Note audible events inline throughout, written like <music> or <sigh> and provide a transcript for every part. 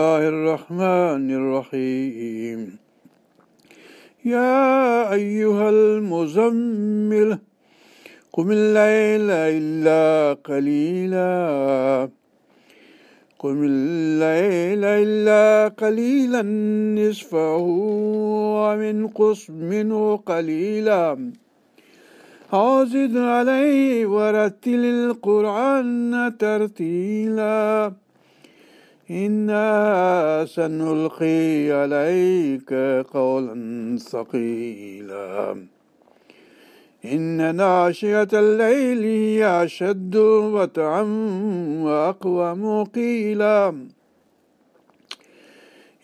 الله الرحمن الرحيم يا أيها المزمل قم الليل إلا قليلا قم الليل إلا قليلا نصفه ومن قص منه قليلا عازد عليه ورتل القرآن ترتيلا إنا سنلقي عليك قولا ثقيلا إن ناشئة الليل هي أشد وتعا وأقوى قيلا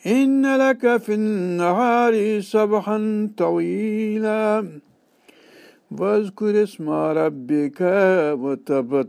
إن لك في النهار سبحا طويلا واذكر اسم ربك وتبت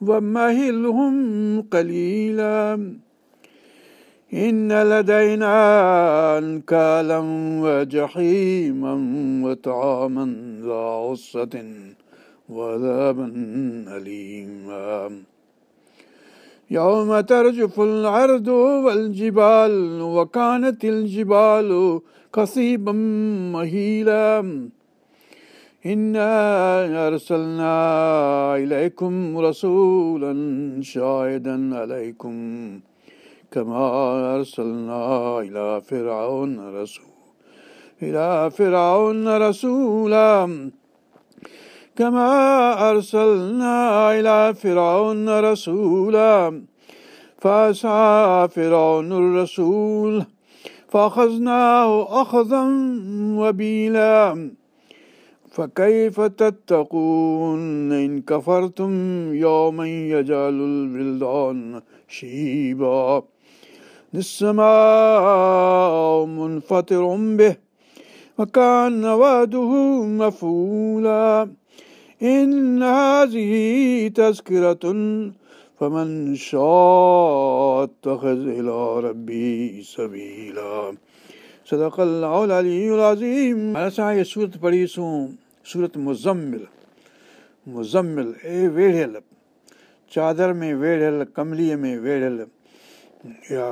ومهلهم قليلا إن لدينا أنكالا وجحيما وطعاما ذا عصة وذابا أليما يوم ترجف العرض والجبال وكانت الجبال قصيبا مهيلا إنا أرسلنا إليكم رسولا شاهدا عليكم كما أرسلنا إلى فرعون رسول إلى فرعون رسولا كما أرسلنا إلى فرعون رسولا فأسعى فرعون الرسول فأخذناه أخذا وبيلا فكيف تتقون إن كفرتم يوما يجعل البلدان شيبا السماء منفطر به وكان وعده مفولا إن هذه تذكرة فمن شاء اتخذ إلى ربي سبيلا صدق الله العلي العظيم أنا سعي سورة بريسوم सूरत मुज़मिल मुज़मिल ए वेढ़ियल चादर में वेढ़ियल कमलीअ में वेढ़ियल या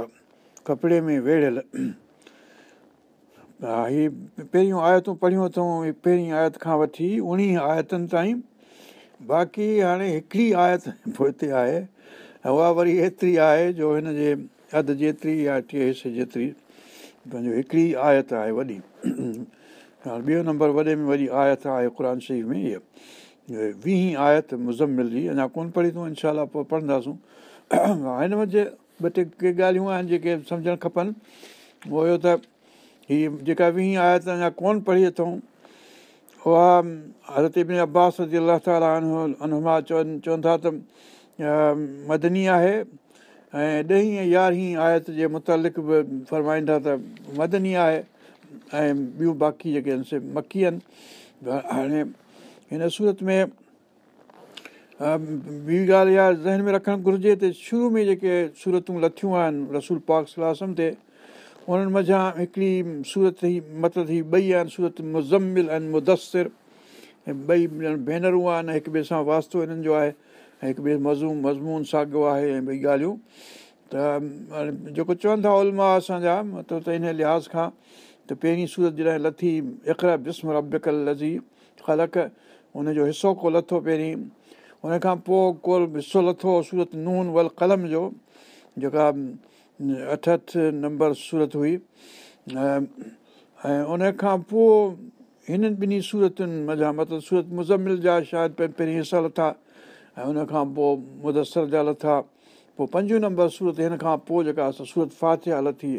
कपिड़े में वेढ़ियल हा हीअ पहिरियूं आयतूं पढ़ियूं अथऊं पहिरीं आयत खां वठी उणिवीह आयतनि ताईं बाक़ी हाणे हिकिड़ी आयत पोइ हिते आहे ऐं उहा वरी एतिरी आहे जो हिन जे अधु जेतिरी या टे हिसे जेतिरी पंहिंजो हिकिड़ी आयत आहे वॾी ॿियो नंबर वॾे में वॾी आयत आहे क़ुर शरीफ़ में इहे वीह आयत मुज़मिल जी अञा कोन्ह पढ़ी अथऊं इनशाला पोइ पढ़ंदासूं हिन वटि ॿ टे के ॻाल्हियूं आहिनि जेके सम्झणु खपनि उहो हुयो त हीअ जेका वीह आयत अञा कोन्ह पढ़ी अथऊं उहा हज़रत हरतीबिन अब्बास जी अलाह ताला अनुमा चवनि चवनि था त मदनी आहे ऐं ॾहीं यारहीं आयत जे मुतालिक़ बि फरमाईंदा त मदनी आहे ऐं ॿियूं बाक़ी जेके आहिनि से मक्की आहिनि हाणे हिन सूरत में ॿी ॻाल्हि इहा ज़हन में रखणु घुरिजे त शुरू में जेके सूरतूं लथियूं आहिनि रसूल पाक व्लासम ते उन्हनि मज़ा हिकिड़ी सूरत ई मतिलबु ही ॿई आहिनि सूरत मुज़मिल आहिनि मुदसिर ऐं ॿई भेनरूं आहिनि हिक ॿिए सां वास्तो हिननि जो आहे ऐं हिकु ॿिए मज़ूम मज़मून साॻियो आहे ऐं ॿई ॻाल्हियूं त जेको चवनि था उलमा असांजा मतिलबु त इन लिहाज़ खां त पहिरीं सूरत जॾहिं लथी इख़र बिस्म रबिकल लज़ी ख़लक हुनजो हिसो को लथो पहिरीं हुन खां पोइ को हिसो लथो सूरत नून वल क़लम जो जेका अठ अठ नंबर सूरत हुई ऐं उनखां पोइ हिननि ॿिन्ही सूरतुनि मज़ा मतिलबु सूरत मुज़मिल जा शायदि पहिरीं हिसा लथा ऐं उनखां पोइ मुदसर जा लथा पोइ पंजो नंबर सूरत हिन खां पोइ जेका सूरत फातिया लथी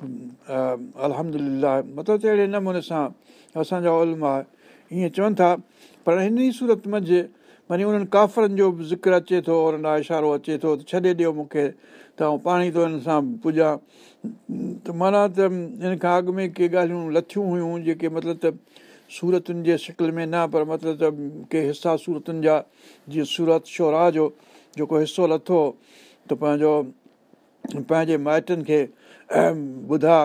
अलहमिल्ला मतिलबु त अहिड़े नमूने सां असांजा उल्म आहे ईअं चवनि था पर हिन ई सूरत मंझि वरी उन्हनि काफ़रनि जो बि ज़िक्र अचे थो और इशारो अचे थो त छॾे ॾियो मूंखे त पाण ई थो हिन सां पुॼां त माना त हिन खां अॻु में के ॻाल्हियूं लथियूं हुयूं जेके मतिलबु त सूरतुनि जे शिकिल में न पर मतिलबु त के हिसा सूरतुनि जा जीअं सूरत शोरा जो जेको हिसो लथो त पंहिंजो पंहिंजे माइटनि खे ॿुधा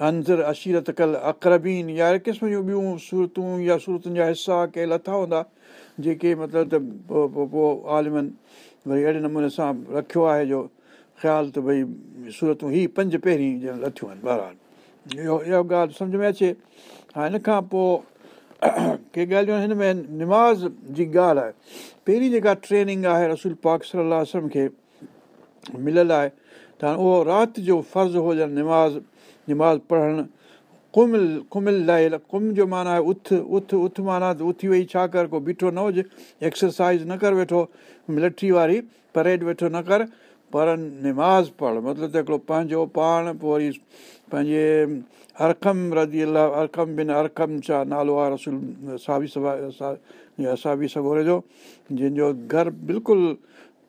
अंज़र अशीरत कल अख़रबीन या अहिड़े क़िस्म जूं ॿियूं सूरतूं या सूरतुनि जा हिसा के लथा हूंदा जेके मतिलबु त पोइ पोइ आलिमनि वरी अहिड़े नमूने सां रखियो आहे जो ख़्यालु त भई सूरतूं ई पंज पहिरीं ॼण लथियूं आहिनि बहरहाल इहो इहा ॻाल्हि समुझ में अचे हा हिन खां पोइ के ॻाल्हियूं हिन में निमाज़ जी ॻाल्हि आहे पहिरीं जेका ट्रेनिंग आहे रसूल पाक सलाहु आसम खे मिलियल आहे त उहो राति जो फ़र्ज़ु हुजनि निमाज़ निमाज़ पढ़णु कुमिल कुमिल लाइ कुम जो माना आहे उथ उथ उथ माना त उथी वेही छा कर को बीठो न हुजे एक्सरसाइज़ न कर वेठो लठी वारी परेड वेठो न कर पर निमाज़ पढ़ मतिलबु त हिकिड़ो पंहिंजो पाण पोइ वरी पंहिंजे अरखम रज़ी अलाह अरखम बिन अरखम छा नालो आहे रसूल साबी सभा असावी सगोरे जो जंहिंजो घरु बिल्कुलु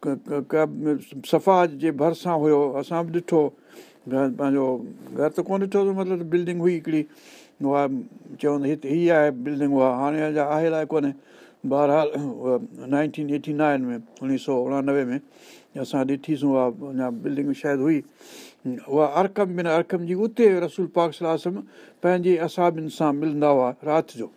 सफ़ा जे भरिसां हुयो असां बि ॾिठो पंहिंजो घर त कोन ॾिठो मतिलबु बिल्डिंग हुई हिकिड़ी उहा चवंदा हिते हीअ आहे बिल्डिंग उहा हाणे अञा आयल आहे कोन्हे बहरहाल उहा नाइनटीन एटी नाइन में उणिवीह सौ उणानवे में असां ॾिठीसीं उहा अञा बिल्डिंग शायदि हुई उहा अरकम बिना अरकम जी उते रसूल पाक आसम पंहिंजे असाबिनि सां मिलंदा हुआ राति जो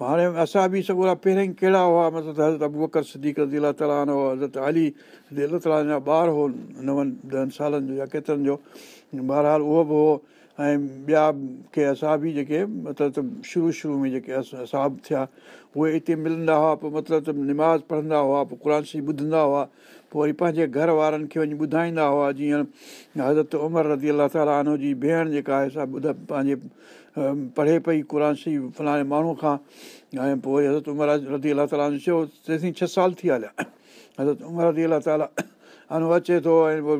हाणे असां बि सॻोड़ा पहिरियां ई कहिड़ा हुआ मतिलबु हज़रत अबू बकर सिद्दीक़ रज़ी अला ताला हज़रत अली रज़ी अला ताला जा ॿार हो नवनि ॾहनि सालनि जो या केतिरनि जो बहरहाल उहो बि हो ऐं ॿिया के असां बि जेके मतिलबु त शुरू शुरू में जेके असाब थिया उहे हिते मिलंदा हुआ पोइ मतिलबु त निमाज़ पढ़ंदा हुआ पोइ क़ुर शइ ॿुधंदा हुआ पोइ वरी पंहिंजे घर वारनि खे वञी ॿुधाईंदा हुआ जीअं हज़रत उमर रज़ी अलाह ताला अनो जी भेण जेका आहे सा ॿुध पंहिंजे पढ़े पई क़ुर फलाणे माण्हू खां ऐं पोइ वरी हज़रत उमिर रज़ी अला चयो ते छह साल थी हलिया हज़रत उमर रज़ी अलाह ताला अनो अचे थो ऐं पोइ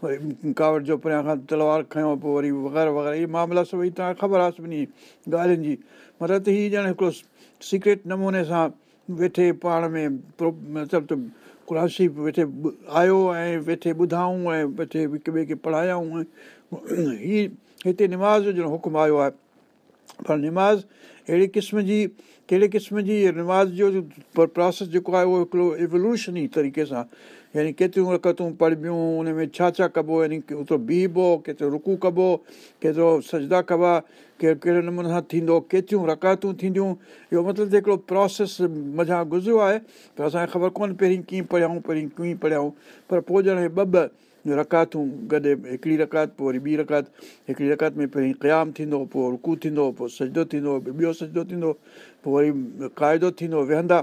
वरी कावड़ जो परियां खां तलवार खयो पोइ वरी वग़ैरह वग़ैरह इहे मामला सभु तव्हांखे ख़बर आहे सभिनी ॻाल्हियुनि जी मतिलबु त हीअ ॼण हिकिड़ो सीक्रेट नमूने सां वेठे पाण में प्रो मतिलबु त क़्राशी वेठे आयो ऐं वेठे ॿुधाऊं ऐं वेठे हिक ॿिए खे पढ़ायाऊं हीअ हिते निमाज़ जो हुकुम आयो आहे पर निमाज़ अहिड़े क़िस्म जी कहिड़े क़िस्म जी निमाज़ जो प्रोसेस जेको आहे उहो हिकिड़ो एवोल्यूशनी तरीक़े सां यानी केतिरियूं रकतूं पढ़बियूं उन में छा छा कबो यानी ओतिरो बीहबो केतिरो रुकू कबो केतिरो सजदा कबा के कहिड़े नमूने सां थींदो केतिरियूं रकातूं थींदियूं इहो मतिलबु त हिकिड़ो प्रोसेस मज़ा गुज़रियो आहे पर असांखे ख़बर कोन्हे पहिरीं कीअं पढ़ियाऊं पहिरीं कीअं पढ़ियाऊं पर पोइ ॼण हे ॿ ॿ रकातूं गॾु हिकिड़ी रकात पोइ वरी ॿी रकात हिकिड़ी रकात में पहिरीं क़यामु थींदो पोइ रुकू थींदो पोइ सजदो थींदो ॿियो सजदो थींदो पोइ वरी क़ाइदो थींदो वेहंदा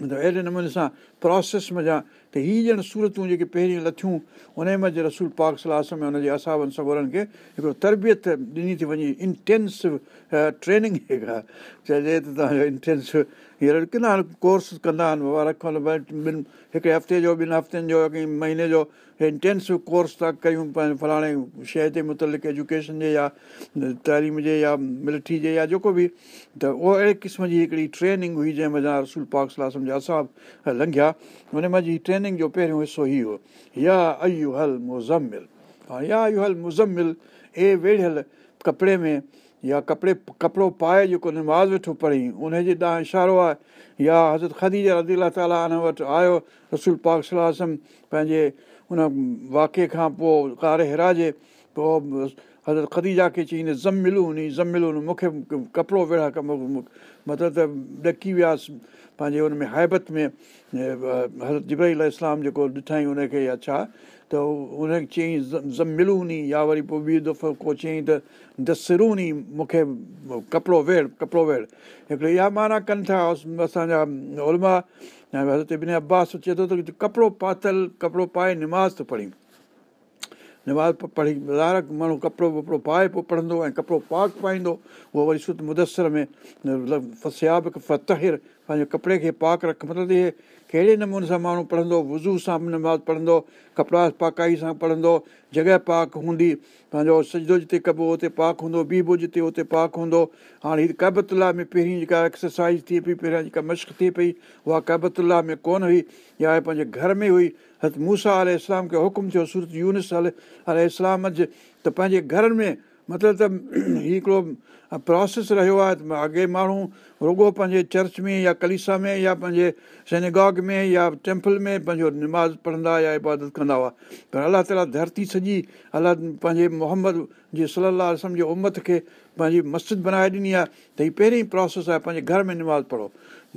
मतिलबु अहिड़े नमूने सां प्रोसेस मज़ा त इहे ॼण सूरतूं जेके पहिरीं लथियूं उनमें रसूल पाक सलाह में हुनजे असाबनि सां उन्हनि खे हिकिड़ो तरबियत ॾिनी थी वञे इंटेंसिव ट्रेनिंग हे चइजे त इंट्रेंस हींअर कंदा आहिनि कोर्स कंदा आहिनि रखो ॿिनि हिकिड़े हफ़्ते जो ॿिनि हफ़्तनि जो महीने जो इंटेंसिव कोर्स था कयूं फलाणे शइ जे मुत एजुकेशन जे या तइलीम जे या मिठी जे या जेको बि त उहो अहिड़े क़िस्म जी हिकिड़ी ट्रेनिंग हुई जंहिंमें रसूल पाक सलाहु सम्झा असां लंघिया हुनमां जी ट्रेनिंग जो पहिरियों हिसो ई हुओ याज़मिल मुज़मिल वेड़ियल कपिड़े में या कपिड़े कपिड़ो पाए जेको निमाज़ वेठो पढ़ियईं उनजे ॾांहुं इशारो आहे या हज़रत ख़दी ख़दीजा रज़ी अलाह ताल वटि आयो रसूल पाक सलाहु पंहिंजे उन वाके खां पोइ कार हिराजे पोइ हज़रत ख़दीजा खे चई ज़म मिलूं हुन ज़म मिलूं मूंखे कपिड़ो वेड़ मतिलबु त ॾकी वियासीं पंहिंजे हुन में हैबत में हज़रत जिब इस्लाम जेको ॾिठई हुनखे या छा त उनखे चयईं जमिलूं या वरी पोइ ॿी दफ़ो को चयईं त दसरूनी मूंखे कपिड़ो वेड़ कपिड़ो वेड़ हिकिड़े इहा माना कनि था असांजा उलमा ऐं हज़रत बिन अब्बास चए थो त कपिड़ो पातल कपिड़ो पाए निमाज़ थो पढ़ी निमाज़ पढ़ी लार माण्हू कपिड़ो वपिड़ो पाए पोइ पढ़ंदो ऐं कपिड़ो पाक पाईंदो उहो वरी सुत मुदसर में फसियाब फ़तहिर पंहिंजे कपिड़े खे पाक रख मतिलबु इहे कहिड़े नमूने सां माण्हू पढ़ंदो वुज़ू सां नमाज़ पढ़ंदो कपिड़ा पाकाई सां पढ़ंदो जॻहि पाक हूंदी पंहिंजो सिजदो जिते कबो हुते पाक हूंदो बीबो जिते उते पाक हूंदो हाणे हीअ कैबियतुला में पहिरीं जेका एक्सरसाइज़ थिए पई पहिरियां जेका मश्क थिए पई उहा कैबियतुला में कोन हुई या हीअ पंहिंजे घर में हुई हथ मूसा अल इस्लाम खे हुकुम थियो सूरत यूनिस अल अल इस्लाम जे त पंहिंजे घरनि में मतिलबु त हीउ हिकिड़ो प्रोसेस रहियो आहे त अॻे माण्हू रुगो पंहिंजे चर्च में या कलिसा में या पंहिंजे सनेगाग में या टैंपल में पंहिंजो निमाज़ पढ़ंदा या इबादत कंदा हुआ पर अलाह ताला धरती सॼी अलाह पंहिंजे मोहम्मद जे सलाहु आसम जे उमत खे पंहिंजी मस्जिद बनाए ॾिनी आहे त हीअ पहिरीं प्रोसेस आहे पंहिंजे घर में निमाज़ पढ़ो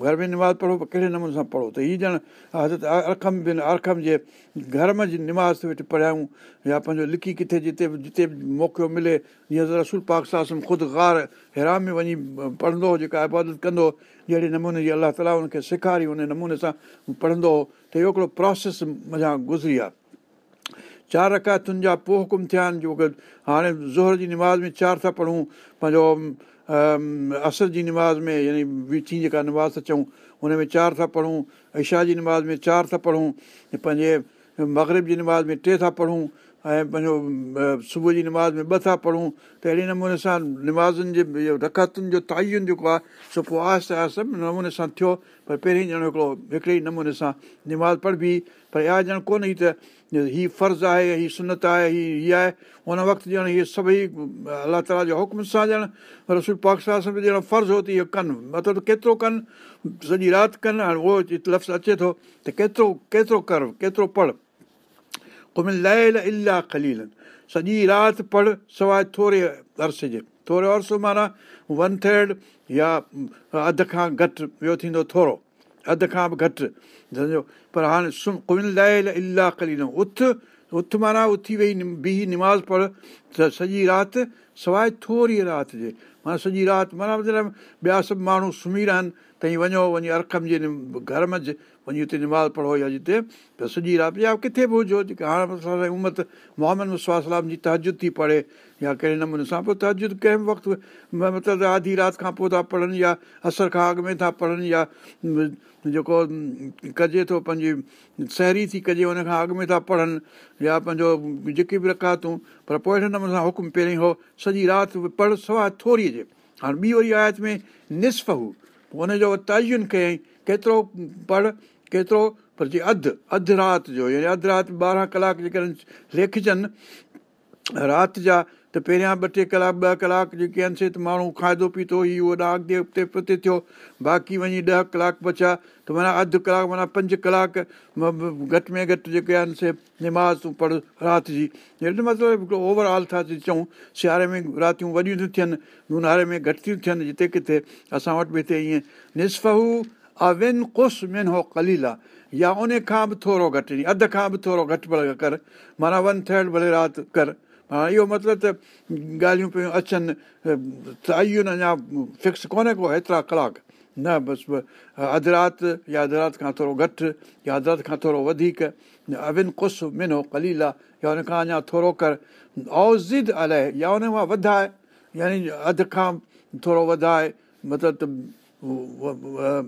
घर में निमाज़ पढ़ो पर कहिड़े नमूने सां पढ़ो त हीअ ॼण हज़रत अरखम बिन अरखम जे घर में जी निमाज़ ते वेठे पढ़ियाऊं या पंहिंजो लिखी किथे जिते बि जिते बि मौक़ो मिले जीअं रसूल पाक ख़ुदि ग़ार हैराम में वञी पढ़ंदो हो जेका इबादत कंदो हो जहिड़े नमूने जी अलाह ताला हुनखे सेखारी हुन नमूने सां पढ़ंदो हो त इहो हिकिड़ो प्रोसेस मज़ा गुज़री आहे चारि रकातुनि जा पोइ हुकुम थिया आहिनि जो हाणे ज़ोहर जी निमाज़ में चारि था पढ़ूं पंहिंजो असर जी निमाज़ में यानी विची जेका निमाज़ था चऊं हुन में चारि था पढ़ूं इशाह जी निमाज़ में चारि था पढ़ूं पंहिंजे मगरिब जी निमाज़ में टे था पढ़ूं ऐं पंहिंजो सुबुह जी निमाज़ में ॿ था पढ़ूं त अहिड़े नमूने सां निमाज़नि जे इहो जो ताइन जेको आहे सो पोइ आहिस्ते आहिस्ते नमूने सां थियो पर पहिरीं ॼणो हिकिड़ो हिकिड़े ई नमूने सां निमाज़ पढ़बी पर इहा ॼण कोन हुई त हीअ फर्ज़ुज़ु आहे हीअ सुनत आहे हीअ हीअ आहे हुन वक़्तु ॼण हीअ सभई अलाह ताला जे हुकम सां ॼणु पर सुठी पाकिस्तान सां बि ॼण फर्ज़ु हो त इहो कनि मतिलबु केतिरो कनि सॼी राति कनि हाणे उहो लफ़्ज़ु अचे थो त केतिरो केतिरो कर केतिरो पढ़ इला ख़ली सॼी राति पढ़ सवाइ थोरे अर्स जे थोरो अर्स माना वन थर्ड या अधु खां घटि ॿियो थींदो थोरो अधु खां बि घटि पर हाणे सुम सुम्ह कोविन इलाह कली न उथ उथ माना उथी वेही बीह निमाज़ पढ़ त सॼी राति सवाइ थोरी राति जे माना सॼी राति माना मतिलबु ॿिया सभु माण्हू सुम्ही रहनि आहिनि त वञो वञी अरखम जे घर में वञी हुते निमाज़ पढ़ो या जिते त सॼी राति या किथे बि हुजो जेके हाणे उमत मुहमद सलाम जी तहजुद थी पढ़े या कहिड़े नमूने सां पोइ तहजुद कंहिं बि वक़्तु मतिलबु आधी राति खां पोइ था पढ़नि या असर खां अॻु में था पढ़नि या जेको कजे थो पंहिंजी सहरी थी कजे हुन खां अॻु में था पढ़नि या पंहिंजो जेकी बि रकातूं पर पोइ अहिड़े नमूने सां हुकुम पहिरियों हो सॼी राति पढ़ सवाइ थोरी जे हाणे ॿी वरी आयत में नस्फ हू पोइ हुनजो तयन कयईं केतिरो पढ़ केतिरो पर जीअं अधु अधु राति जो यानी अधु राति ॿारहं कलाक जेके आहिनि लेखिजनि राति जा त पहिरियां ॿ टे कलाक ॿ कलाक जेके आहिनि से त माण्हू खाइदो पीतो ई उहो ॾा अॻिते पते थियो बाक़ी वञी ॾह कलाक बचिया त माना अधु कलाकु माना पंज कलाक घटि में घटि जेके आहिनि से निमाज़ूं पढ़ राति जी मतिलबु हिकिड़ो ओवरऑल था असां चऊं सियारे में रातियूं वॾियूं थियूं थियनि ऊन्हारे में घटि थियूं थियनि जिते किथे असां वटि बि हिते ईअं नष्फहू अविन कुस महिन कलीला या उन खां बि थोरो घटि या अधु खां बि थोरो घटि भले कर माना वन थर्ड भले राति कर हाणे इहो मतिलबु त ॻाल्हियूं पियूं अचनि त इहो अञा फिक्स कोन्हे को हेतिरा कलाक न बसि अधु राति या अधु राति खां थोरो घटि या अधु राति खां थोरो वधीक अविन कुस महिनो हो कलीला या उनखां अञा थोरो कर अलाए या वधाए यानी अधु खां थोरो वधाए मतिलबु त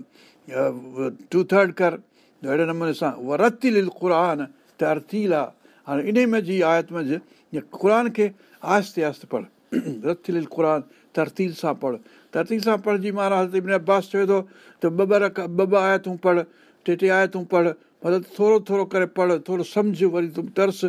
टू थर्ड कर अहिड़े नमूने सां वरतील रती लील क़ुरान तरतील आहे हाणे इन में जी आयत मज़ क़ुर खे आहिस्ते आहिस्ते पढ़ रतील लील क़ुरान तरतील सां पढ़ तरतील सां पढ़जी महाराज ते अब्बास चए थो त ॿ ॿ रख ॿ ॿ आयतूं पढ़ टे टे आयतूं पढ़ मतिलबु थोरो थोरो करे पढ़ थोरो सम्झ वरी तूं तरस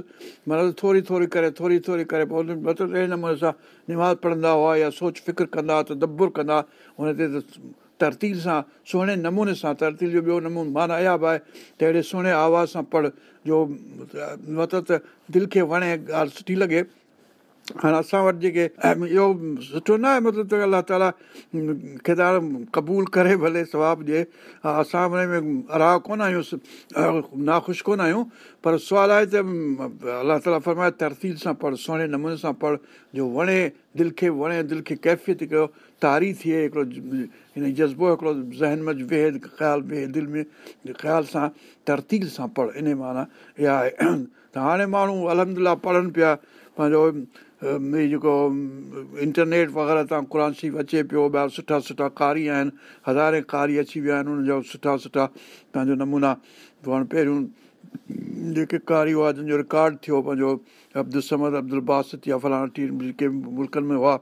मतिलबु थोरी थोरी करे थोरी थोरी करे पोइ मतिलबु अहिड़े नमूने सां निमाज़ पढ़ंदा हुआ या सोच फ़िक्र कंदा हुआ त दबुर कंदा हुन ते त तरतील सां सुहिणे नमूने सां तरतील जो ॿियो नमूनो माना अया बि आहे त अहिड़े सुहिणे आवाज़ सां पढ़ जो मतिलबु त दिलि खे वणे ॻाल्हि सुठी लॻे हाणे असां वटि जेके इहो सुठो न आहे मतिलबु त अलाह ताला किरदारु क़बूल करे भले सवाबु ॾिए असां हुन में अराह कोन आहियूं नाख़ुशि कोन आहियूं पर सुवालु आहे त अलाह ताला फरमाए तरतील सां पढ़ सुहिणे नमूने सां पढ़ जो वणे दिलि खे वणे दिलि खे कैफ़ियत कयो तारी थिए हिकिड़ो हिन जज़्बो हिकिड़ो ज़हन में वेहे ख़्याल वेहे दिलि में ख़्याल सां तरतील सां पढ़ इन माना इहा आहे त हाणे माण्हू अलहमदला पढ़नि पिया पंहिंजो में जेको इंटरनेट वग़ैरह तव्हां क़ुरशीफ़ अचे पियो ॿिया सुठा सुठा कारी आहिनि हज़ारे कारी अची विया आहिनि हुनजा सुठा सुठा तव्हांजो नमूना हाणे पहिरियों जेके कारी हुआ जंहिंजो रिकार्ड थियो पंहिंजो अब्दुलसमद अब्दुल बासत या फलाणी जेके मुल्कनि में हुआ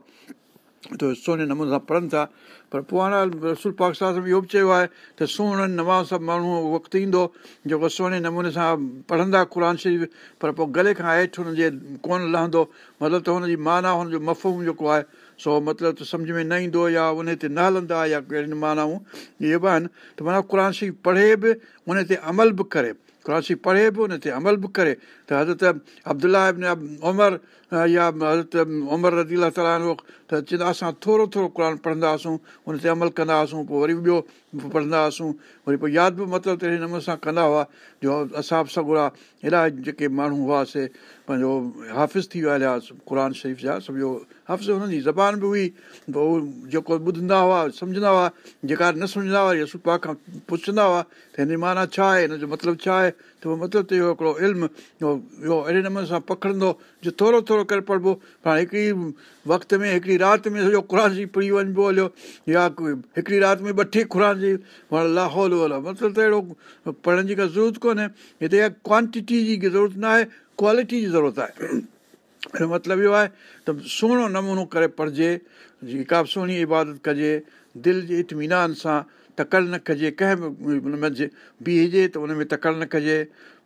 त सुहिणे नमूने सां पढ़नि था पर पुराणा रसूल पाक साहिब इहो बि चयो आहे त सुहिणनि नवां सभु माण्हू वक़्तु ईंदो जेको सोने नमूने सां पढ़ंदा क़ुर शरीफ़ पर पोइ गले खां हेठि हुनजे कोन लहंदो मतिलबु त हुनजी माना हुनजो मफ़ूम जेको आहे सो मतिलबु त सम्झ में न ईंदो या उन ते न हलंदा या कहिड़ी मानाऊं इहे बि आहिनि त माना क़ुर शरीफ़ पढ़े बि उन ते अमल बि करे क़ुरश पढ़े बि उन ते अमल बि करे त हज़त अब्दुला उमर या हज़रत उमर रज़ीला ताल त चवंदा असां थोरो थोरो क़ुर पढ़ंदा हुआसीं हुन ते अमल कंदा हुआसीं पोइ वरी ॿियो पढ़ंदा हुआसीं वरी पोइ यादि बि मतिलबु तहिड़े नमूने सां कंदा हुआ जो असां बि सगुरा हेॾा जेके माण्हू हुआसीं पंहिंजो हाफ़िज़ थी विया हुआ क़ुर शरीफ़ जा सम्झो हाफ़िज़ हुननि जी ज़बान बि हुई पोइ जेको ॿुधंदा हुआ सम्झंदा हुआ जेका न सम्झंदा हुआ वरी सुपा खां पुछंदा हुआ त हिन माना छा आहे हिन जो मतिलबु छा आहे त मतिलबु त इहो हिकिड़ो इल्मु इहो इहो अहिड़े नमूने सां पखिड़ंदो जो थोरो थोरो करे पढ़िबो हाणे हिकिड़ी वक़्त में हिकिड़ी राति में सॼो क़ुर जी पढ़ी वञिबो हलियो या हिकिड़ी राति में ॿ टे क़ुर जी वण लाहौल हलो मतिलबु त अहिड़ो पढ़ण जी का ज़रूरत कोन्हे हिते इहा क्वांटिटी जी ज़रूरत न आहे क्वालिटी जी ज़रूरत आहे हिन मतिलबु इहो आहे त सुहिणो नमूनो करे पढ़िजे जेका बि सुहिणी इबादत कजे दिलि जे इतमिनान सां तकड़ि न कजे कंहिं बि उन मीहिजे त उन में तकड़ि न कजे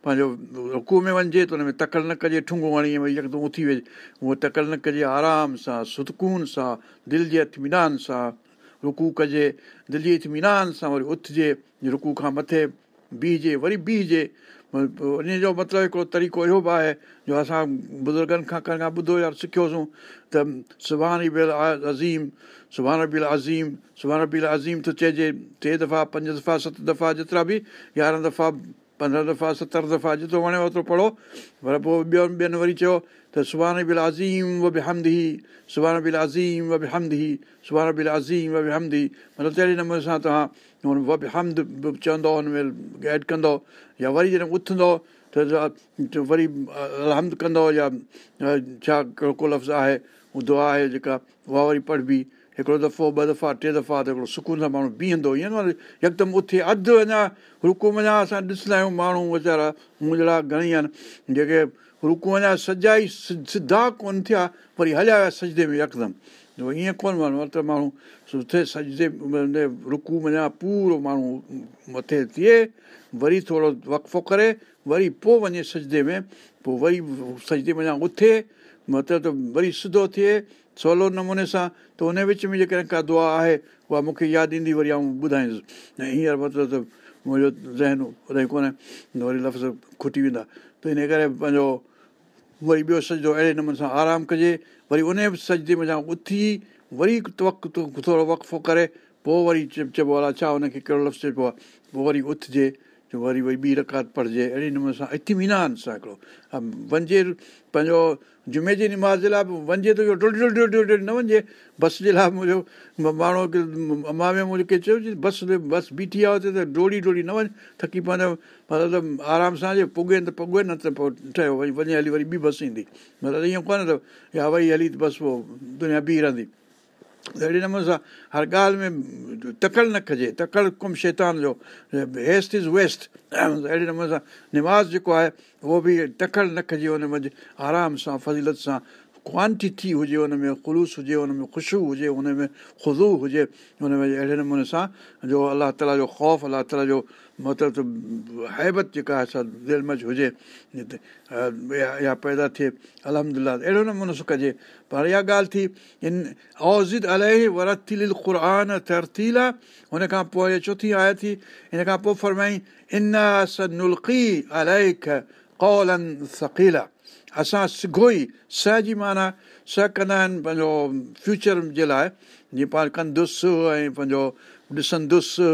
पंहिंजो रुकू में वञिजे त हुन में तकड़ि न कजे ठुंगवाणी वरी यकदमि उथी वञे उहा तकड़ि न कजे आराम सां सुतकून सां दिलि जे अतमीनान सां रुकू कजे दिलि जे अतमीनान सां वरी उथिजे रुकू खां मथे बीहजे वरी बिजे पोइ उन जो मतिलबु हिकिड़ो तरीक़ो इहो बि आहे जो असां बुज़ुर्गनि खां कंहिं खां ॿुधो या सिखियोसीं त सुभाणे ई बिल अज़ीम सुभाणे बि अज़ीम सुभाणे अबी अज़ीम थो चइजे टे दफ़ा पंज दफ़ा सत दफ़ा जेतिरा बि यारहं दफ़ा पंद्रहं दफ़ा सतरि दफ़ा जेतिरो वणे ओतिरो पढ़ो पर पोइ ॿियो ॿियनि वरी चयो त सुभाणे बि लज़ीम बि हमद ही सुभाणे बि लज़ीम बि हमद ही सुभाणे बि लज़ीम व बि हमद ही मतिलबु तहिड़े नमूने सां तव्हां बि हमद बि चवंदव हुन में एड कंदो या वरी जॾहिं उथंदो त वरी हमद कंदो या छा को आहे हूंदो आहे जेका उहा वरी पढ़बी हिकिड़ो दफ़ो ॿ दफ़ा टे दफ़ा त हिकिड़ो सुकून सां माण्हू बीहंदो ईअं न माना यकदमि उथे अधु अञा रुको वञा असां ॾिसंदा आहियूं माण्हू वीचारा मुंजड़ा घणेई आहिनि जेके रुको वञा ई सिधा कोन थिया वरी हलिया विया सजदे में यकदमि ईअं कोन माण्हू त माण्हू थिए सजदे रुकूं वञा पूरो माण्हू मथे थिए वरी थोरो वकफो करे वरी पोइ वञे सजदे में पोइ वरी सजदे में अञा उथे मतिलबु त वरी सिधो थिए सवलो नमूने सां त उन विच में जेकॾहिं का दुआ आहे उहा मूंखे यादि ईंदी वरी आऊं ॿुधाईंदुसि ऐं हींअर मतिलबु त मुंहिंजो ज़हन उन कोन्हे वरी लफ़्ज़ खुटी वेंदा त इन करे पंहिंजो वरी ॿियो सॼो अहिड़े नमूने सां आरामु कजे वरी उन सजदी मज़ा उथी वरी वक़्तु थोरो वकफ़ो करे पोइ वरी चइबो अला छा हुनखे कहिड़ो लफ़्ज़ु चइबो आहे पोइ वरी उथिजे जो वरी वरी ॿी रकात पढ़िजे अहिड़े नमूने सां हिते वेंदा आहिनि असां हिकिड़ो वञिजे पंहिंजो जुमे जी निमाज़ जे लाइ बि वञिजे त इहो डुल डुल डुल डुल न वञिजे बस जे लाइ मुंहिंजो माण्हू ममा में चयो बस ते बस बीठी आहे हुते त डोड़ी डोड़ी न वञ थकी पवंदो मतिलबु त आराम सां जे पुॻे त पुॻे न त पोइ ठहियो वरी वञे हली वरी ॿी बस ईंदी मतिलबु ईअं कोन्हे त या भई हली बस पोइ दुनिया बीह रहंदी अहिड़े नमूने सां हर ॻाल्हि में तकड़ि न कजे तकड़ि कुम शैतान जो हेस्ट इज़ वेस्ट अहिड़े नमूने सां निमाज़ जेको आहे उहो बि तकड़ि न कजे हुन में आराम सां फज़ीलत सां क्वांटिटी हुजे हुन में ख़ुलूस हुजे हुन में ख़ुशबू हुजे हुन में ख़ुज़ू हुजे हुन में अहिड़े नमूने सां जो अलाह ताला जो ख़ौफ़ अलाह ताला जो मतिलबु त हैबत जेका आहे असां दिलि मज़ हुजे या पैदा थिए अलहमद अहिड़ो नमूनो कजे पर इहा ॻाल्हि थी इन औज़िद अल कुरान तरतीला हुन खां पोइ चोथी आया थी हिन खां पोइ फरमाई फर्माई इनख़ी अलकीला असां सिघो ई सह जी माना सह कंदा आहिनि पंहिंजो फ्यूचर जे लाइ जीअं पाण कंदुसि ऐं पंहिंजो ॾिसंदुसि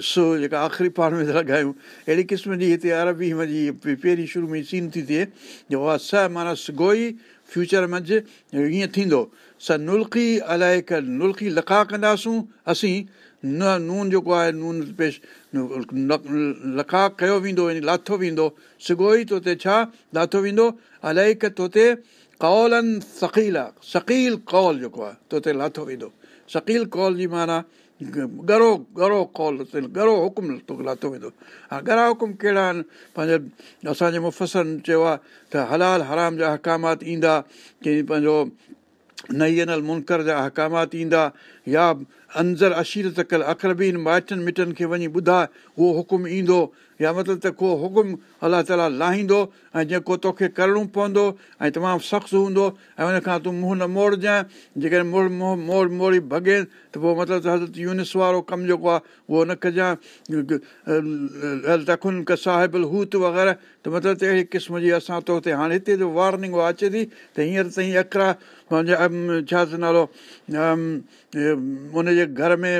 सो जेका आख़िरी पाण में लॻायूं अहिड़े क़िस्म जी हिते अरबी हिन जी पहिरीं शुरू में सीन थी थिए जो उहा स माना सिगोई फ्यूचर मंझि ईअं थींदो स नुल्की अलाए हिक नुल्क़ी लखा कंदासूं असीं न नून जेको आहे नून पेश लखा कयो वेंदो यानी लाथो वेंदो सिगोई तो ते छा लाथो वेंदो अलाए हिक तोते कौलनि सकील आहे सकील कौल जेको आहे तो ते लाथो वेंदो सकील कौल जी माना घरो घणो कॉल घरो हुकुम लातो वेंदो हा घणा हुकुम कहिड़ा आहिनि पंहिंजे असांजे मुफ़सरनि चयो आहे त हलाल हराम जा अहकामात ईंदा की पंहिंजो नईन अल मुनकर जा अहकामात ईंदा या अंज़र अशीर तकलीफ़ अखरबीन माइटनि मिटनि खे वञी ॿुधाए उहो हुकुम ईंदो या मतिलबु त को हुकुम अलाह ताला लाहींदो ऐं जेको तोखे करिणो पवंदो ऐं तमामु सख़्तु हूंदो ऐं उनखां तूं मुंहुं न मोड़जांइ जेकॾहिं मोड़ मोह मोड़ मोड़ी भॻे त पोइ मतिलबु त हज़रत यूनिस वारो कमु जेको आहे उहो न कजांइ तखुन क साहिब हूत वग़ैरह त मतिलबु त अहिड़े क़िस्म जी असां तो हिते हाणे हिते जो वॉर्निंग अचे थी त हींअर त ई अखरा पंहिंजे छा नालो उनजे घर में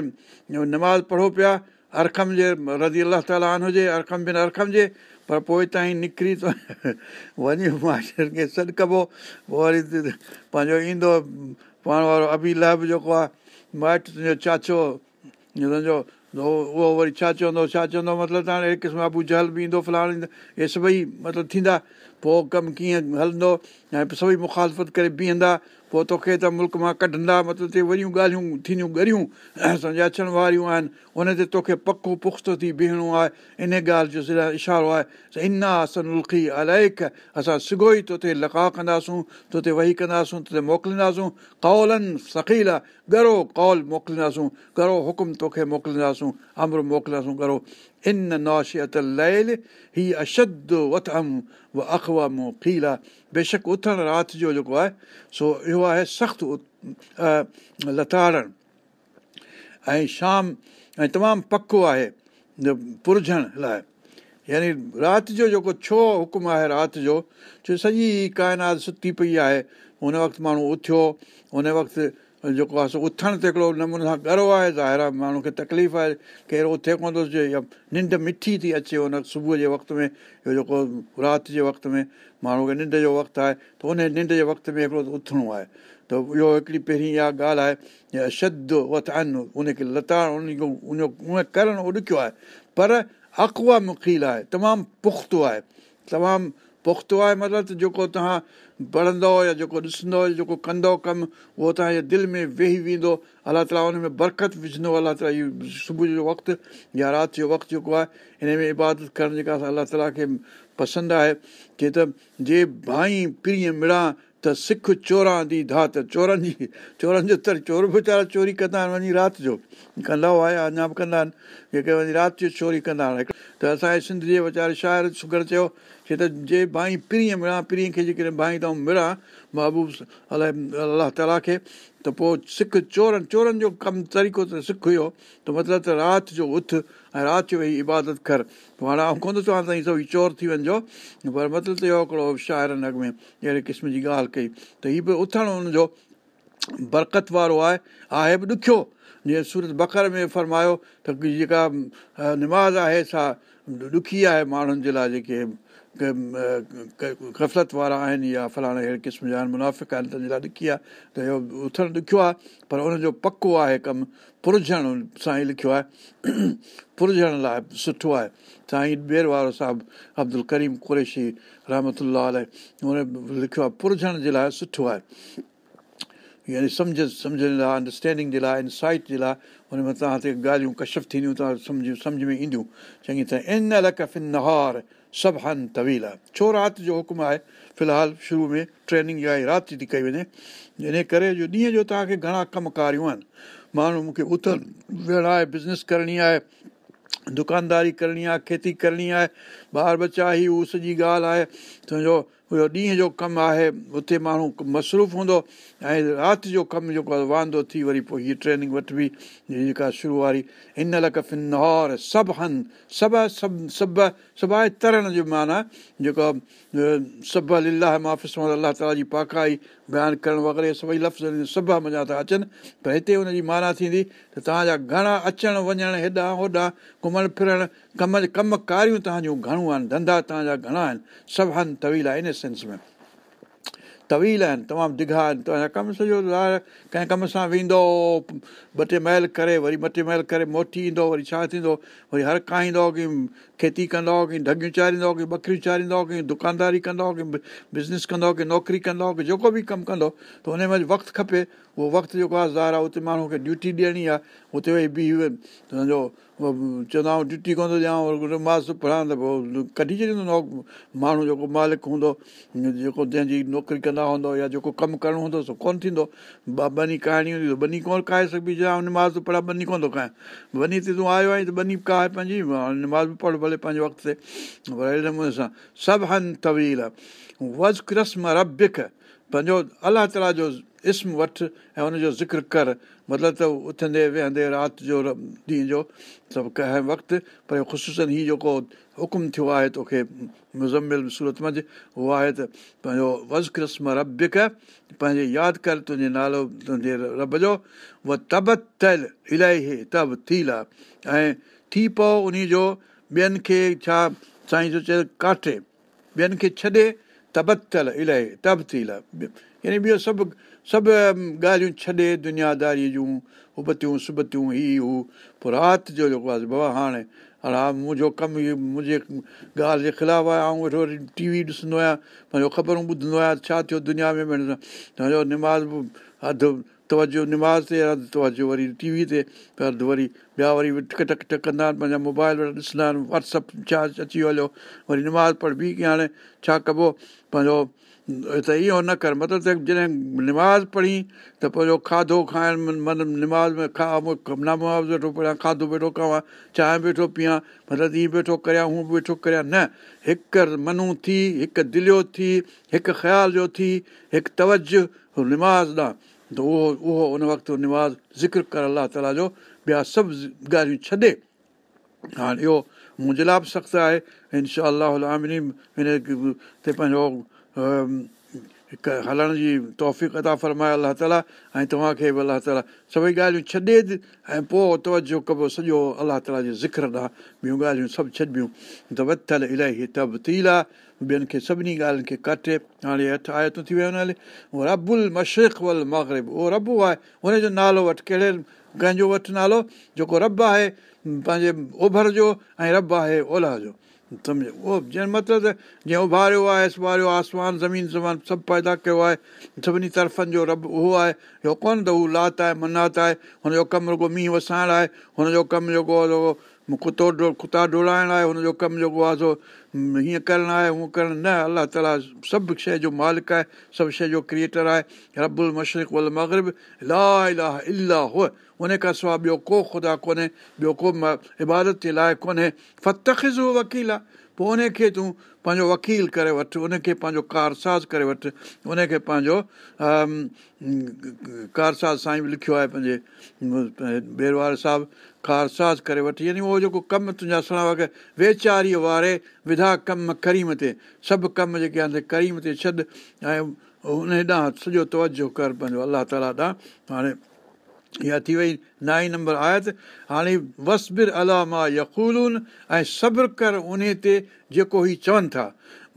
नमाज़ पढ़ो पिया अरखम जे रज़ी अलाह ताला हुजे अरखम बिन अरखम जे पर पोइ हितां ई निकिरी थो वञी मास्टर खे सॾु कबो पोइ वरी पंहिंजो ईंदो पाण वारो अबी लहब जेको आहे माइटु तुंहिंजो चाचो तुंहिंजो उहो वरी छा चवंदो छा चवंदो मतिलबु त हाणे अहिड़े क़िस्म जो अबू जहल बि ईंदो फलाण इहे सभई मतिलबु थींदा पोइ कमु कीअं हलंदो ऐं सभई मुखालफ़त करे बीहंदा पोइ तोखे त मुल्क मां कढंदा मतिलबु थिए वॾियूं ॻाल्हियूं थींदियूं गरियूं असांजा अचण वारियूं आहिनि उन ते तोखे पको पुख़्तो थी बीहणो आहे इन ॻाल्हि जो इशारो आहे त इना असां मुल्खी अलाएख असां सिगो ई तोखे लका कंदासीं तोते वेही कंदासीं तोते मोकिलींदासूं कौलनि सखील आहे कौल मोकिलींदासूं घरो हुकुम तोखे मोकिलींदासूं अमर मोकिलींदासूं घरो इन लयल ही अशद वथम व नौशियातदम अखील आहे बेशक उथणु राति जो जेको आहे सो इहो आहे सख़्तु लताड़णु ऐं शाम ऐं तमामु पको आहे पुरझण लाइ यानी राति जो जेको छो हुकुम आहे राति जो छो सॼी काइनात सुती पई आहे उन वक़्तु माण्हू उथियो उन वक़्तु जेको आहे सो उथण ते हिकिड़ो नमूने सां गर्व आहे ज़ाहिर माण्हू खे तकलीफ़ आहे केरु उथे कोन थो हुजे या निंड मिठी थी अचे हुन सुबुह जे वक़्त में इहो जेको राति जे वक़्त में माण्हू खे निंड जो वक़्तु आहे त उन निंड जे वक़्त में हिकिड़ो उथणो आहे त इहो हिकिड़ी पहिरीं इहा ॻाल्हि आहे शद्द उहो उनखे अनु उन खे लताड़ो उनजो उहे करणु उहो ॾुखियो आहे पर अकवा मुखील आहे तमामु पुख़्तो आहे तमामु पुख़्तो आहे मतिलबु त जेको तव्हां पढ़ंदो या जेको ॾिसंदव जेको कंदो कमु उहो तव्हांजे दिलि में वेही वेंदो अलाह ताला उन में बरक़त विझंदो अलाह ताला इहो सुबुह जो वक़्तु या राति जो वक़्तु जेको आहे हिन में इबादत करण जेका असां अलाह ताला खे पसंदि आहे चए त जे भाई पीहं मिड़ा त सिख चोरां दी धा त चोरनि जी चोरनि जो त चोर वीचारा चोरी कंदा आहिनि वञी राति जो कंदा हुआ या अञा बि कंदा आहिनि जेके वञी राति जो चोरी कंदा हुआ त असांजे सिंध जे वीचारे शाइर शुगर चयो छो त जे भाई पीरीअ मिड़ा पीरीअ खे जेकॾहिं भाई अथऊं मिड़ा महबूब अलाए अलाह ताला खे त पोइ सिख चोरनि चोरनि जो कमु तरीक़ो त सिख हुयो त मतिलबु त राति जो उथ ऐं राति जो वेही इबादत कर पोइ हाणे आउं कोन थो चवां त हीअ सभु चोर थी वञिजो पर मतिलबु त इहो हिकिड़ो शाइरनि अॻु में अहिड़े क़िस्म जी ॻाल्हि कई त हीअ बि उथणु हुनजो बरकत वारो आहे आहे बि ॾुखियो जीअं सूरत बकर में फरमायो त जेका निमाज़ आहे सा ॾुखी आहे माण्हुनि जे लाइ जेके गफ़लत वारा आहिनि या फलाणा अहिड़े क़िस्म जा आहिनि मुनाफ़िक आहिनि तंहिंजे लाइ ॾुखी आहे त इहो उथणु ॾुखियो आहे पर उनजो पको आहे कमु पुरझण सां ई लिखियो आहे <clears throat> पुरझण लाइ सुठो आहे साईं ॿेर वारो साहबु अब्दुल करीम क़ुरेशी रहमत लिखियो आहे पुरझण जे लाइ सुठो आहे यानी सम्झ सम्झण लाइ अंडरस्टैंडिंग जे लाइ इनसाइट जे लाइ हुन में तव्हां ते ॻाल्हियूं कशफ थींदियूं तव्हां सम्झ सम्झ में ईंदियूं चङी तरह इन अलॻि नहार सभु हन तवील आहे छो राति जो हुकुम आहे फ़िलहालु शुरू में ट्रेनिंग इहा आहे राति थी कई वञे इन करे जो ॾींहं जो तव्हांखे घणा कमकारियूं आहिनि माण्हू मूंखे उते वेहणा आहे बिज़नेस करणी आहे दुकानदारी करणी आहे खेती करणी आहे ॿार बचा ई उहो सॼी ॻाल्हि आहे तुंहिंजो ॾींहं जो कमु आहे उते माण्हू मसरूफ़ु हूंदो ऐं राति जो कमु जेको आहे वांदो थी वरी पोइ हीअ ट्रेनिंग वठिबी जेका शुरू वारी हिन इन लफ़िन सभु हंध सभु सभु सभु आहे तरण जो माना जेको आहे सभु लीला माफ़िस सो अलाह ताला जी पाकाई बयानु करणु वग़ैरह सभई लफ़्ज़ सभु मञा था अचनि पर हिते हुनजी माना थींदी त तव्हांजा घणा अचणु वञणु हेॾां होॾां घुमणु फिरणु कम कमकारियूं तव्हांजूं घणो धा तव्हांजा घणा आहिनि सभु हन तवील आहिनि इन सेंस में तवील आहिनि तमामु दिघा आहिनि त कमु सॼो यार कंहिं कम सां वेंदो ॿ टे महल करे वरी ॿ टे महल करे मोटी ईंदो वरी छा थींदो वरी हर का ईंदो की खेती कंदो की दगियूं चाढ़ींदो की बकरियूं चाढ़ींदो की दुकानदारी कंदो की बिज़नेस कंदो की नौकिरी कंदो की जेको बि कमु कंदो त वक़्तु खपे उहो वक़्तु जेको आहे ज़ार आहे उते माण्हू खे ड्यूटी ॾियणी आहे हुते वेही बि चवंदा आहियूं ड्यूटी कोन थो ॾियां नुमाज़ पढ़ां त पोइ कढी छॾींदो माण्हू जेको मालिक हूंदो जेको जंहिंजी नौकिरी कंदा हूंदो या जेको कमु करणो हूंदो कोन्ह थींदो बाबी कहाणी हूंदी त ॿी कोन्ह काए सघिबी या नुमाज़ पढ़ां ॿ नी कोन थो काए बनी ते तूं आयो आहीं त बनी काए पंहिंजी निमाज़ पढ़ भले पंहिंजे वक़्त ते अहिड़े नमूने सां सभु हंधि तवील वज़ पंहिंजो अलाह जो इस्म वठि ऐं हुनजो ज़िक्र कर मतिलबु त उथंदे वेहंदे राति जो ॾींहं जो सभु कंहिं वक़्तु पर ख़ुशूसनि हीउ जेको हुकुम थियो आहे तोखे मुज़मिल सूरत मंझि उहो आहे त पंहिंजो वस क्रिस्म रबिक पंहिंजे यादि कर तुंहिंजे नालो तुंहिंजे रब जो उहा तब थियल इलाही तब थील आहे ऐं थी पओ उन जो ॿियनि खे छा साईं जो चए काठे ॿियनि खे छॾे तब थियल इलाही तब थील ला यानी ॿियो सभु सभु ॻाल्हियूं छॾे दुनियादारीअ जूं उबतियूं सुबतियूं हीअ हू पोइ राति जो जेको आहे बाबा हाणे हा मुंहिंजो कमु इहो मुंहिंजे ॻाल्हि जे ख़िलाफ़ु आहे ऐं वेठो वरी टी वी ॾिसंदो आहियां पंहिंजो ख़बरूं ॿुधंदो आहियां छा थियो दुनिया में निमाज़ बि अधु तवजो निमाज़ ते अधु तवजो वरी टी वी ते अधु वरी ॿिया वरी टिक टक टिकट कंदा आहिनि पंहिंजा मोबाइल ॾिसंदा आहिनि वाट्सअप छा अची वञो वरी निमाज़ पढ़ बी हाणे छा कबो पंहिंजो त इहो न कर मतिलबु त जॾहिं निमाज़ पढ़ी त पोइ खाधो खाइण मतिलबु निमाज़ में खा नामुआ वेठो पढ़ियां खाधो वेठो खावां चांहि वेठो पीआं मतिलबु हीअ वेठो करियां हू वेठो करियां न हिकु मनू थी हिकु दिलियो थी हिकु ख़्याल जो थी हिकु तवजु निमाज़ ॾांहुं त उहो उहो उन वक़्तु निमाज़ ज़िक्र कर अलाह ताला जो ॿिया सभु ॻाल्हियूं छॾे हाणे इहो मुंहिंजे लाइ बि सख़्तु आहे इनशा अलाह हिन ते पंहिंजो हलण जी तौफ़ अदा कदाफ़रमाए अलाह ताला ऐं तव्हांखे बि अलाह ताला सभई ॻाल्हियूं छॾे थी ऐं पोइ तवजो कबो सॼो अलाह ताला जे ज़िक्र ॾांहुं ॿियूं ॻाल्हियूं सभु छॾबियूं त वथल इलाही तब्दील आहे ॿियनि खे सभिनी ॻाल्हियुनि खे काटे हाणे हथु आयतूं थी वियूं उहो रबुल मशरक़ वल मगरिब उहो रबु आहे हुनजो नालो वठि कहिड़े कंहिंजो वठि नालो जेको रब आहे पंहिंजे ओभर जो ऐं रब आहे ओलह जो सम्झो उहो जंहिं मतिलबु त जीअं उॿारियो आहे सुभारियो आसमान ज़मीन समान सभु पैदा कयो आहे सभिनी तर्फ़नि जो रब उहो आहे इहो कोन त उहा लाति आहे मनात आहे हुनजो कमु जेको मींहुं वसाइण आहे हुनजो कमु जेको मूं कुतो कुता डोलाइण आहे हुनजो कमु जेको आहे सो हीअं करणु आहे हूअं करणु न अलाह ताला सभु शइ जो मालिक आहे सभु शइ जो क्रिएटर आहे रबुल मशरक़ उल मगरब ला इलाह हो उन खां सवाइ ॿियो को ख़ुदा कोन्हे ॿियो को इबादत जे लाइ कोन्हे फ़तख़ज़ वकील आहे पोइ उनखे तूं पंहिंजो वकील करे वठि उनखे पंहिंजो कारसाज़ करे वठि उनखे पंहिंजो कारसाज़ साईं बि लिखियो आहे पंहिंजे बेरवार साहिबु कारसाज़ करे वठि यानी उहो जेको कमु तुंहिंजा वग़ैरह वेचारीअ वारे विधा कमु करीम ते सभु कमु जेके आहिनि करीम ते छॾ ऐं उन हेॾां सॼो तवजो कर पंहिंजो अलाह ताला ॾांहुं हाणे इहा थी वई नाई नंबर आया त हाणे वसबिरामा यकूलून ऐं सब्र कर उन ते जेको ही चवनि था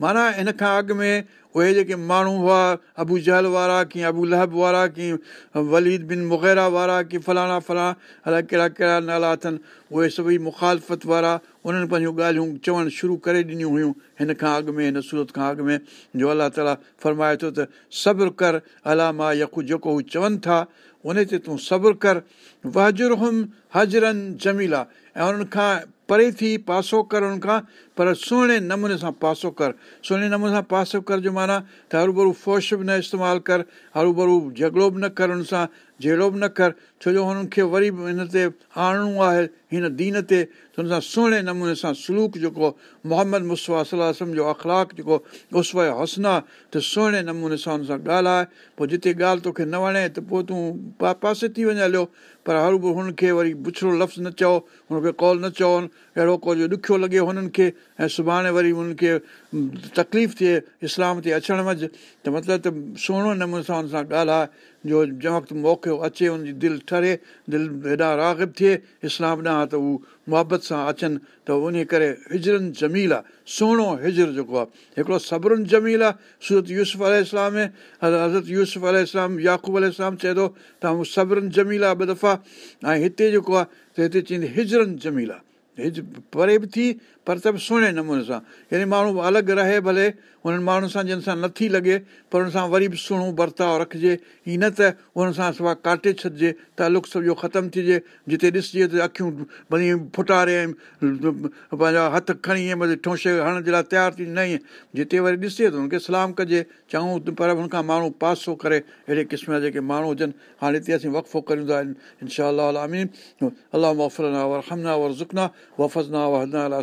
माना हिन खां अॻु में उहे जेके माण्हू हुआ अबू जहल वारा कीअं अबू लहब वारा कीअं वलीद बिन वग़ैरह वारा कीअं फलाणा फलाणा अलाए कहिड़ा कहिड़ा नाला अथनि उहे सभई मुखालफ़त वारा उन्हनि पंहिंजूं ॻाल्हियूं चवणु शुरू करे ॾिनियूं हुयूं हिन खां अॻु में हिन सूरत खां अॻु में जो अलाह ताला फ़रमाए थो त सब्रु कर अला मां यकु जेको हू चवनि था उन ते तूं सब्रु कर हुम हज़रनि जमीला ऐं उन्हनि खां परे थी पासो करण खां पर सुहिणे नमूने सां पासो कर सुहिणे नमूने सां पासो कर ज़माना त हरूभरु फोर्श बि न इस्तेमालु कर हर भरु झगड़ो बि न करण सां जहिड़ो बि न कर छो जो हुननि खे वरी बि हिन ते आणणो आहे हिन दीन ते त हुन सां सुहिणे नमूने सां सलूक जेको मोहम्मद मुस्वाम जो अख़लाक जेको उसव जो हसना त सुहिणे नमूने सां हुन सां ॻाल्हाए पोइ जिते ॻाल्हि तोखे न वणे त पोइ तूं पा पासे थी वञे हलियो पर बि हुनखे वरी बुछड़ो लफ़्ज़ु न चओ हुनखे कॉल न चओ अहिड़ो को जो ॾुखियो लॻे हुननि खे ऐं सुभाणे वरी हुननि खे तकलीफ़ थिए इस्लाम ते अचणु मज़ त मतिलबु त सुहिणो नमूने सां हुन सां ॻाल्हाए जो जंहिं वक़्तु मौक़ो अचे उनजी दिलि ठरे दिलि हेॾां रागिब थिए इस्लाम ॾांहुं त हू मुहबत सां अचनि त उन करे हिजरनि जमील आहे सुहिणो हिजर जेको आहे हिकिड़ो सबरन जमील आहे सूरत यूसुफ़ में हज़रत यूसुफ़ अलाम याक़ूब अललाम चए थो त हू सबरनि जमील आहे ॿ दफ़ा ऐं हिते जेको आहे त हिते चईंदी हिजरनि जमील आहे हिज परे बि थी पर त बि सुहिणे नमूने सां यानी माण्हू अलॻि रहे भले हुननि माण्हुनि सां जिन सां नथी लॻे पर हुन सां वरी बि सुहिणो बर्ताव रखिजे ई न त हुन सां सवाइ काटे छॾिजे त लुक इहो ख़तमु थीजे जिते ॾिसिजे त अखियूं भली फुटारे ऐं पंहिंजा हथु खणी भई भले ठोशे हणण जे लाइ तयारु थी न ईअं जिते वरी ॾिसिजे त हुनखे सलाम कजे चङो पर हुनखां माण्हू पासो करे अहिड़े क़िस्म जा जेके माण्हू हुजनि हाणे हिते असीं वक़फ़ो करियूं था इनशा उलामी अलाह वफ़लना वर हमना वर ज़ुख़ना वफ़ज़ना वहना अलाह